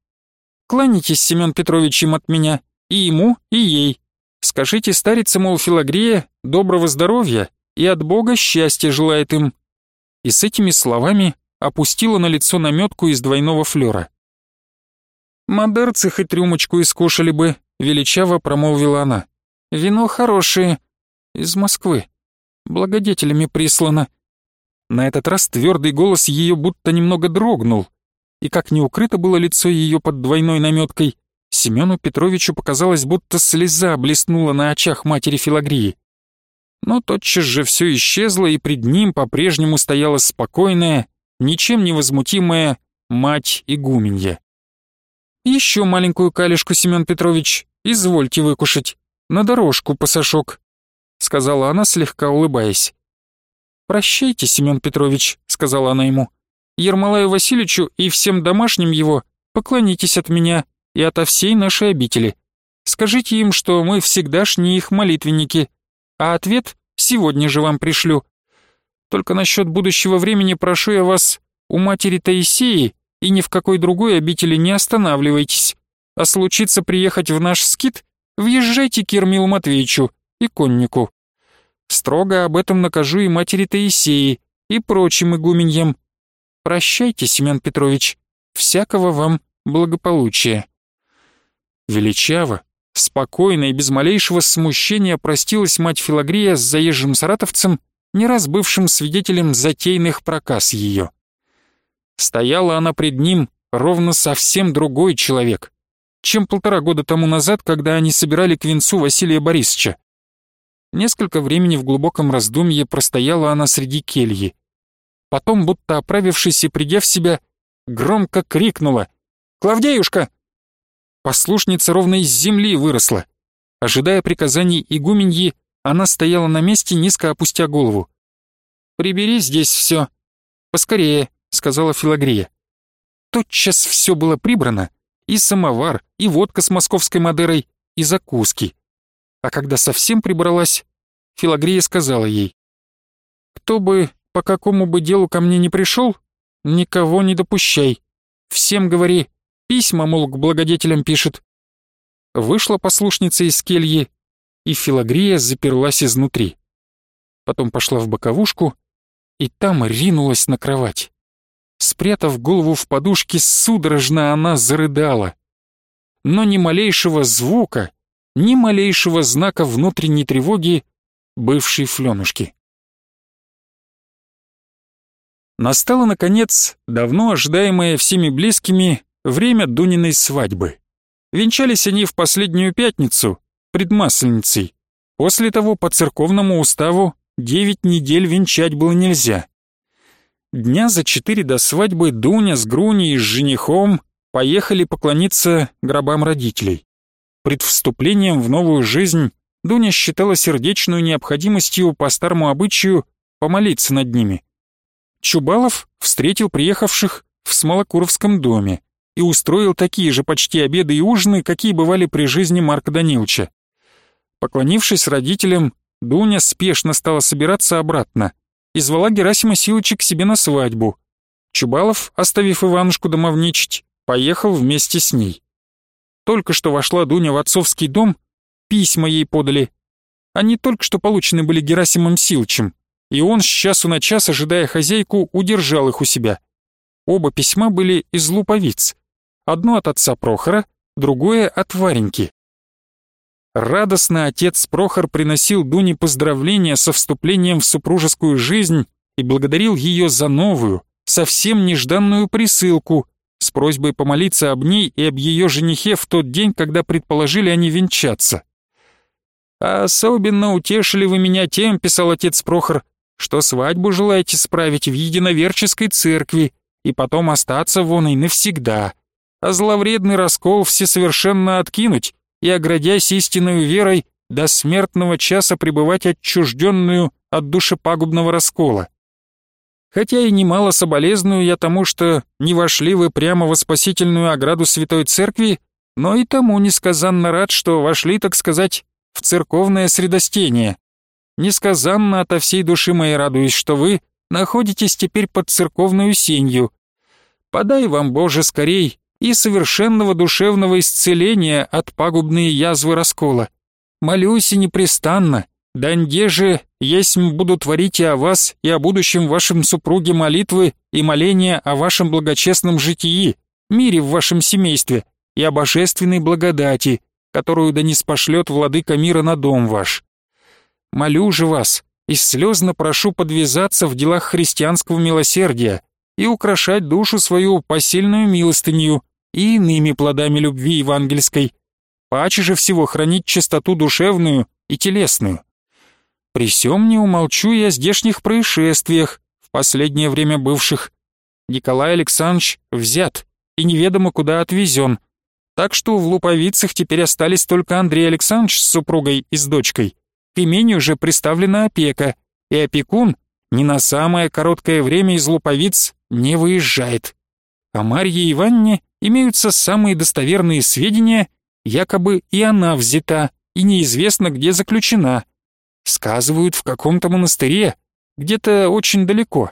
Кланяйтесь, Семен Петрович, им от меня, и ему, и ей. Скажите старице, мол, Филагрия, доброго здоровья и от Бога счастья желает им». И с этими словами опустила на лицо наметку из двойного флера. «Модерцы хоть рюмочку искушали бы», — величаво промолвила она. «Вино хорошее. Из Москвы. Благодетелями прислано». На этот раз твердый голос ее будто немного дрогнул, и как не укрыто было лицо ее под двойной наметкой, Семену Петровичу показалось, будто слеза блеснула на очах матери Филагрии. Но тотчас же все исчезло, и пред ним по-прежнему стояла спокойная, ничем не возмутимая мать игуменья. «Еще маленькую калишку, Семен Петрович, извольте выкушать, на дорожку, пасашок», — сказала она, слегка улыбаясь. «Прощайте, Семен Петрович», — сказала она ему. «Ермолаю Васильевичу и всем домашним его поклонитесь от меня и ото всей нашей обители. Скажите им, что мы всегдашние их молитвенники, а ответ сегодня же вам пришлю. Только насчет будущего времени прошу я вас у матери Таисеи и ни в какой другой обители не останавливайтесь. А случится приехать в наш скит, въезжайте к Ермилу Матвеевичу и коннику. Строго об этом накажу и матери Таисеи, и прочим игуменьям. Прощайте, Семен Петрович, всякого вам благополучия. Величаво, спокойно и без малейшего смущения простилась мать Филагрия с заезжим саратовцем, не раз бывшим свидетелем затейных проказ ее. Стояла она пред ним ровно совсем другой человек, чем полтора года тому назад, когда они собирали к венцу Василия Борисовича. Несколько времени в глубоком раздумье простояла она среди кельи. Потом, будто оправившись и придя в себя, громко крикнула «Клавдеюшка, Послушница ровно из земли выросла. Ожидая приказаний игуменьи, она стояла на месте, низко опустя голову. «Прибери здесь все. Поскорее», — сказала Филагрия. Тотчас все было прибрано, и самовар, и водка с московской Мадерой, и закуски. А когда совсем прибралась, Филагрия сказала ей, «Кто бы по какому бы делу ко мне не пришел, никого не допущай. Всем говори, письма, мол, к благодетелям пишет». Вышла послушница из кельи, и Филагрия заперлась изнутри. Потом пошла в боковушку, и там ринулась на кровать. Спрятав голову в подушке, судорожно она зарыдала. Но ни малейшего звука, ни малейшего знака внутренней тревоги бывшей Флёнушки. Настало, наконец, давно ожидаемое всеми близкими время Дуниной свадьбы. Венчались они в последнюю пятницу, предмасленицей. После того по церковному уставу девять недель венчать было нельзя. Дня за четыре до свадьбы Дуня с Груней и с женихом поехали поклониться гробам родителей. Пред вступлением в новую жизнь Дуня считала сердечную необходимостью по старому обычаю помолиться над ними. Чубалов встретил приехавших в Смолокуровском доме и устроил такие же почти обеды и ужины, какие бывали при жизни Марка Даниловича. Поклонившись родителям, Дуня спешно стала собираться обратно и звала Герасима Силыча к себе на свадьбу. Чубалов, оставив Иванушку домовничать, поехал вместе с ней. Только что вошла Дуня в отцовский дом, письма ей подали. Они только что получены были Герасимом Силычем, и он с часу на час, ожидая хозяйку, удержал их у себя. Оба письма были из луповиц. Одно от отца Прохора, другое от Вареньки. Радостно отец Прохор приносил Дуне поздравления со вступлением в супружескую жизнь и благодарил ее за новую, совсем нежданную присылку с просьбой помолиться об ней и об ее женихе в тот день, когда предположили они венчаться. «А особенно утешили вы меня тем, — писал отец Прохор, — что свадьбу желаете справить в единоверческой церкви и потом остаться вон и навсегда, а зловредный раскол все совершенно откинуть, и, оградясь истинной верой, до смертного часа пребывать отчужденную от душепагубного раскола. Хотя и немало соболезную я тому, что не вошли вы прямо во спасительную ограду Святой Церкви, но и тому несказанно рад, что вошли, так сказать, в церковное средостение. Несказанно ото всей души моей радуюсь, что вы находитесь теперь под церковную сенью. Подай вам, Боже, скорей и совершенного душевного исцеления от пагубной язвы раскола. Молюсь и непрестанно, данде же есть буду творить и о вас, и о будущем вашем супруге молитвы и моления о вашем благочестном житии, мире в вашем семействе и о божественной благодати, которую да не спошлет владыка мира на дом ваш. Молю же вас и слезно прошу подвязаться в делах христианского милосердия и украшать душу свою посильную милостынью, и иными плодами любви евангельской, паче же всего хранить чистоту душевную и телесную. При сём не умолчу я о здешних происшествиях, в последнее время бывших. Николай Александрович взят и неведомо куда отвезен, так что в Луповицах теперь остались только Андрей Александрович с супругой и с дочкой. К имению же приставлена опека, и опекун ни на самое короткое время из Луповиц не выезжает. А Марье Ивановне имеются самые достоверные сведения, якобы и она взята, и неизвестно, где заключена. Сказывают, в каком-то монастыре, где-то очень далеко.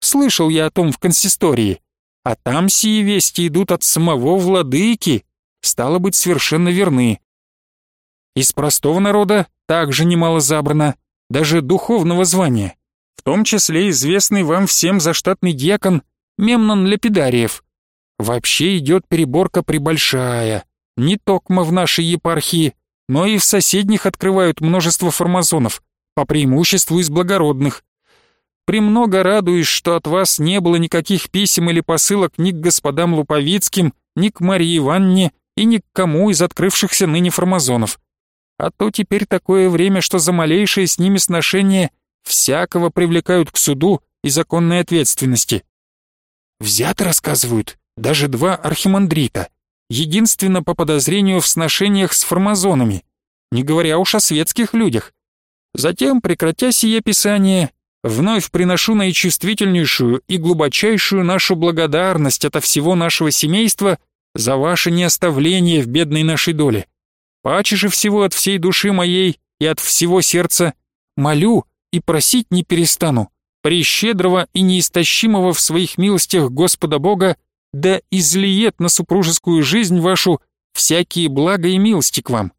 Слышал я о том в консистории. А там сии вести идут от самого владыки, стало быть, совершенно верны. Из простого народа также немало забрано, даже духовного звания, в том числе известный вам всем заштатный диакон Мемнон Лепидариев, Вообще идет переборка прибольшая. Не токмо в нашей епархии, но и в соседних открывают множество формазонов, по преимуществу из благородных. Премного радуюсь, что от вас не было никаких писем или посылок ни к господам Луповицким, ни к Марии Ивановне и ни к кому из открывшихся ныне формазонов. А то теперь такое время, что за малейшее с ними сношение всякого привлекают к суду и законной ответственности. Взято, рассказывают, даже два архимандрита, единственно по подозрению в сношениях с формазонами, не говоря уж о светских людях. Затем, прекратя сие писание, вновь приношу наичувствительнейшую и глубочайшую нашу благодарность от всего нашего семейства за ваше неоставление в бедной нашей доле. Паче же всего от всей души моей и от всего сердца молю и просить не перестану, прещедрого и неистощимого в своих милостях Господа Бога, да излиет на супружескую жизнь вашу всякие блага и милости к вам.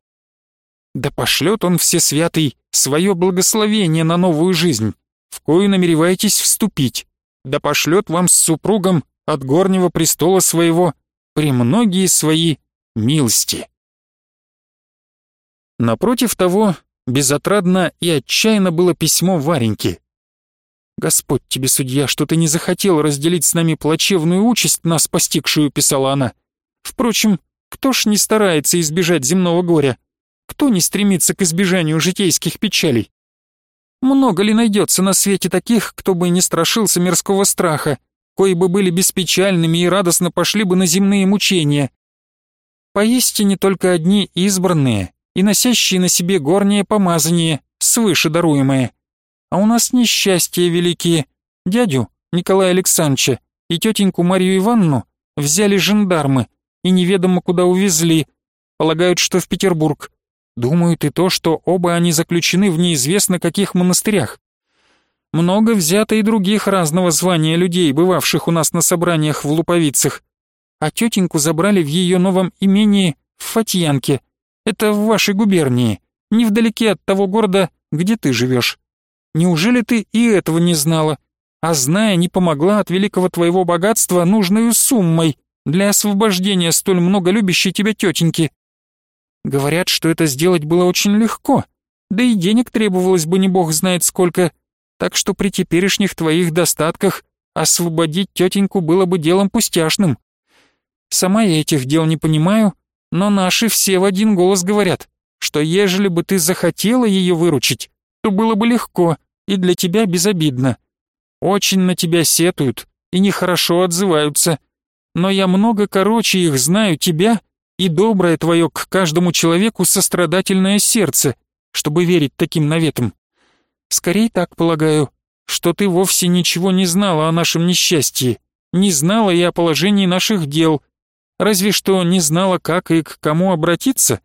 Да пошлет он всесвятый свое благословение на новую жизнь, в кою намереваетесь вступить, да пошлет вам с супругом от горнего престола своего премногие свои милости. Напротив того, безотрадно и отчаянно было письмо Вареньки. «Господь тебе, судья, что ты не захотел разделить с нами плачевную участь, нас постигшую», — писала она. «Впрочем, кто ж не старается избежать земного горя? Кто не стремится к избежанию житейских печалей? Много ли найдется на свете таких, кто бы не страшился мирского страха, кои бы были беспечальными и радостно пошли бы на земные мучения? Поистине только одни избранные и носящие на себе горнее помазание, свыше даруемое. А у нас несчастья великие. Дядю Николая Александровича и тетеньку Марию Ивановну взяли жандармы и неведомо куда увезли. Полагают, что в Петербург. Думают и то, что оба они заключены в неизвестно каких монастырях. Много взято и других разного звания людей, бывавших у нас на собраниях в Луповицах. А тетеньку забрали в ее новом имении в Фатьянке. Это в вашей губернии, невдалеке от того города, где ты живешь. Неужели ты и этого не знала? А зная, не помогла от великого твоего богатства нужную суммой для освобождения столь много любящей тебя тетеньки. Говорят, что это сделать было очень легко, да и денег требовалось бы не бог знает сколько, так что при теперешних твоих достатках освободить тетеньку было бы делом пустяшным. Сама я этих дел не понимаю, но наши все в один голос говорят, что ежели бы ты захотела ее выручить, то было бы легко и для тебя безобидно. Очень на тебя сетуют и нехорошо отзываются, но я много короче их знаю тебя и доброе твое к каждому человеку сострадательное сердце, чтобы верить таким наветам. Скорей так полагаю, что ты вовсе ничего не знала о нашем несчастье, не знала и о положении наших дел, разве что не знала, как и к кому обратиться.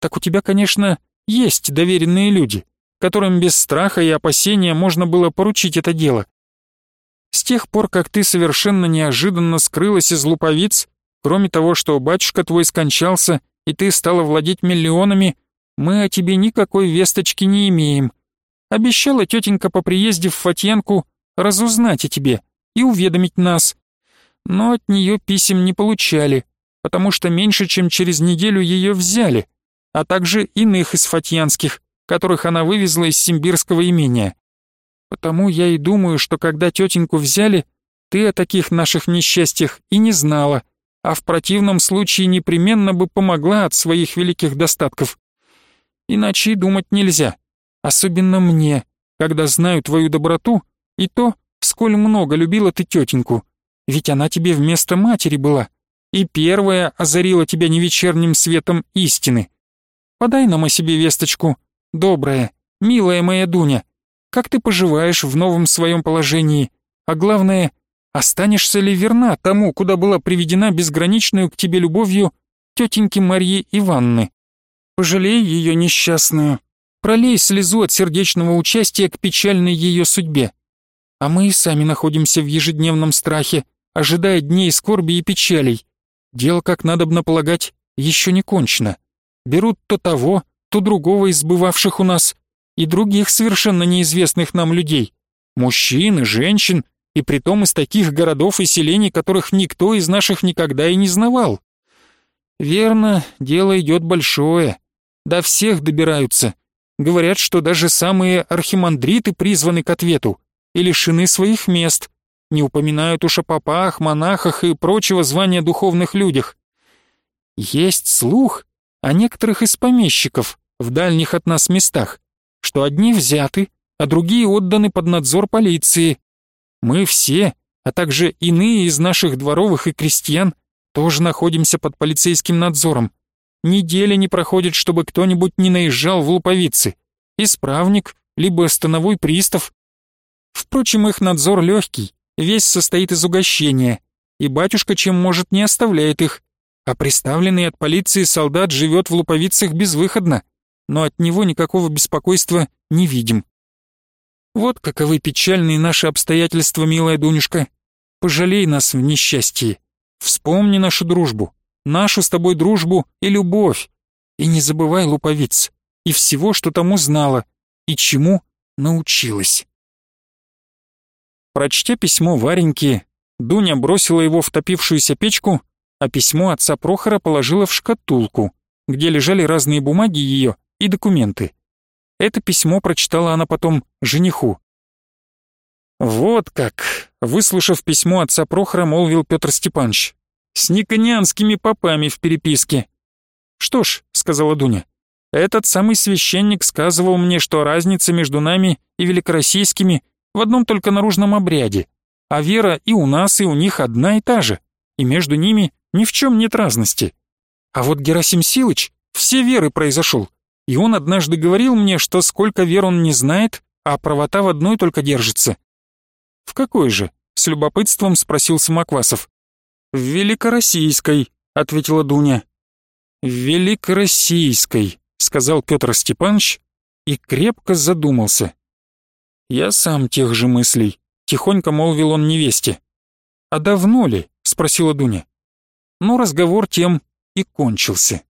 Так у тебя, конечно, есть доверенные люди, которым без страха и опасения можно было поручить это дело. С тех пор, как ты совершенно неожиданно скрылась из луповиц, кроме того, что батюшка твой скончался, и ты стала владеть миллионами, мы о тебе никакой весточки не имеем. Обещала тетенька по приезде в Фатьянку разузнать о тебе и уведомить нас. Но от нее писем не получали, потому что меньше чем через неделю ее взяли, а также иных из фатьянских, которых она вывезла из симбирского имения. Потому я и думаю, что когда тетеньку взяли, ты о таких наших несчастьях и не знала, а в противном случае непременно бы помогла от своих великих достатков. Иначе и думать нельзя, особенно мне, когда знаю твою доброту и то, сколь много любила ты тетеньку, ведь она тебе вместо матери была и первая озарила тебя невечерним светом истины. Подай нам о себе весточку, добрая, милая моя Дуня, как ты поживаешь в новом своем положении, а главное, останешься ли верна тому, куда была приведена безграничную к тебе любовью тетеньки Марьи Ивановны. Пожалей ее несчастную, пролей слезу от сердечного участия к печальной ее судьбе. А мы и сами находимся в ежедневном страхе, ожидая дней скорби и печалей. Дело, как надобно полагать, еще не кончено. Берут то того, то другого из бывавших у нас, и других совершенно неизвестных нам людей, мужчин и женщин, и притом из таких городов и селений, которых никто из наших никогда и не знавал. Верно, дело идет большое. До всех добираются. Говорят, что даже самые архимандриты призваны к ответу и лишены своих мест. Не упоминают уж о попах, монахах и прочего звания духовных людях. Есть слух о некоторых из помещиков в дальних от нас местах, что одни взяты, а другие отданы под надзор полиции. Мы все, а также иные из наших дворовых и крестьян, тоже находимся под полицейским надзором. Недели не проходит, чтобы кто-нибудь не наезжал в луповицы. Исправник, либо становой пристав. Впрочем, их надзор легкий, весь состоит из угощения, и батюшка чем может не оставляет их, а приставленный от полиции солдат живет в луповицах безвыходно, но от него никакого беспокойства не видим. Вот каковы печальные наши обстоятельства, милая Дунюшка. Пожалей нас в несчастье. Вспомни нашу дружбу, нашу с тобой дружбу и любовь. И не забывай луповиц и всего, что тому знала и чему научилась. Прочтя письмо Вареньки, Дуня бросила его в топившуюся печку, а письмо отца Прохора положила в шкатулку, где лежали разные бумаги ее и документы. Это письмо прочитала она потом жениху. «Вот как!» — выслушав письмо отца Прохора, молвил Петр Степанович. «С никонянскими попами в переписке». «Что ж», — сказала Дуня, — «этот самый священник сказывал мне, что разница между нами и великороссийскими в одном только наружном обряде, а вера и у нас, и у них одна и та же, и между ними ни в чем нет разности. А вот Герасим Силыч все веры произошел, и он однажды говорил мне, что сколько вер он не знает, а правота в одной только держится. «В какой же?» — с любопытством спросил Самоквасов. «В Великороссийской», — ответила Дуня. «В Великороссийской», — сказал Петр Степанович и крепко задумался. «Я сам тех же мыслей», — тихонько молвил он невесте. «А давно ли?» — спросила Дуня. Ну, разговор тем и кончился.